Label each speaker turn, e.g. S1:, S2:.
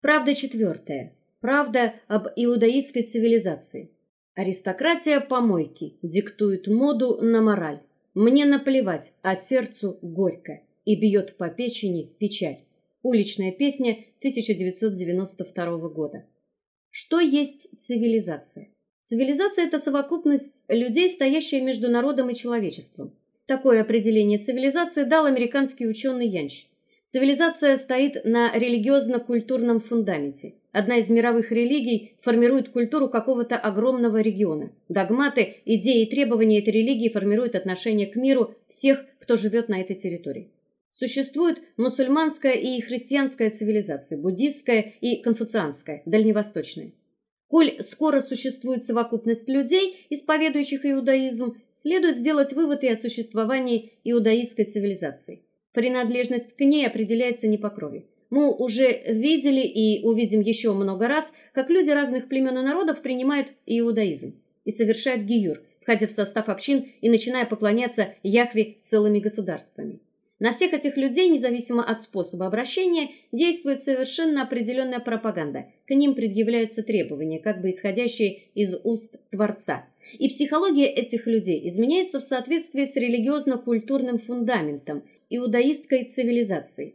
S1: Правда четвертая. Правда об иудаистской цивилизации. Аристократия помойки диктует моду на мораль. Мне наплевать, а сердцу горько и бьет по печени печаль. Уличная песня 1992 года. Что есть цивилизация? Цивилизация это совокупность людей, стоящая между народом и человечеством. Такое определение цивилизации дал американский ученый Янч. Цивилизация стоит на религиозно-культурном фундаменте. Одна из мировых религий формирует культуру какого-то огромного региона. Догматы, идеи и требования этой религии формируют отношение к миру всех, кто живет на этой территории. Существует мусульманская и христианская цивилизация, буддистская и конфуцианская, дальневосточная. Коль скоро существует совокупность людей, исповедующих иудаизм, следует сделать вывод и о существовании иудаистской цивилизации. Принадлежность к ней определяется не по крови. Мы уже видели и увидим еще много раз, как люди разных племен и народов принимают иудаизм и совершают гиюр, входя в состав общин и начиная поклоняться Яхве целыми государствами. На всех этих людей, независимо от способа обращения, действует совершенно определенная пропаганда. К ним предъявляются требования, как бы исходящие из уст Творца. И психология этих людей изменяется в соответствии с религиозно-культурным фундаментом, иудаистской цивилизацией.